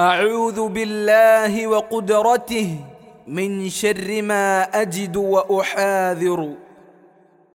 أعوذ بالله وقدرته من شر ما أجد وأحاذر.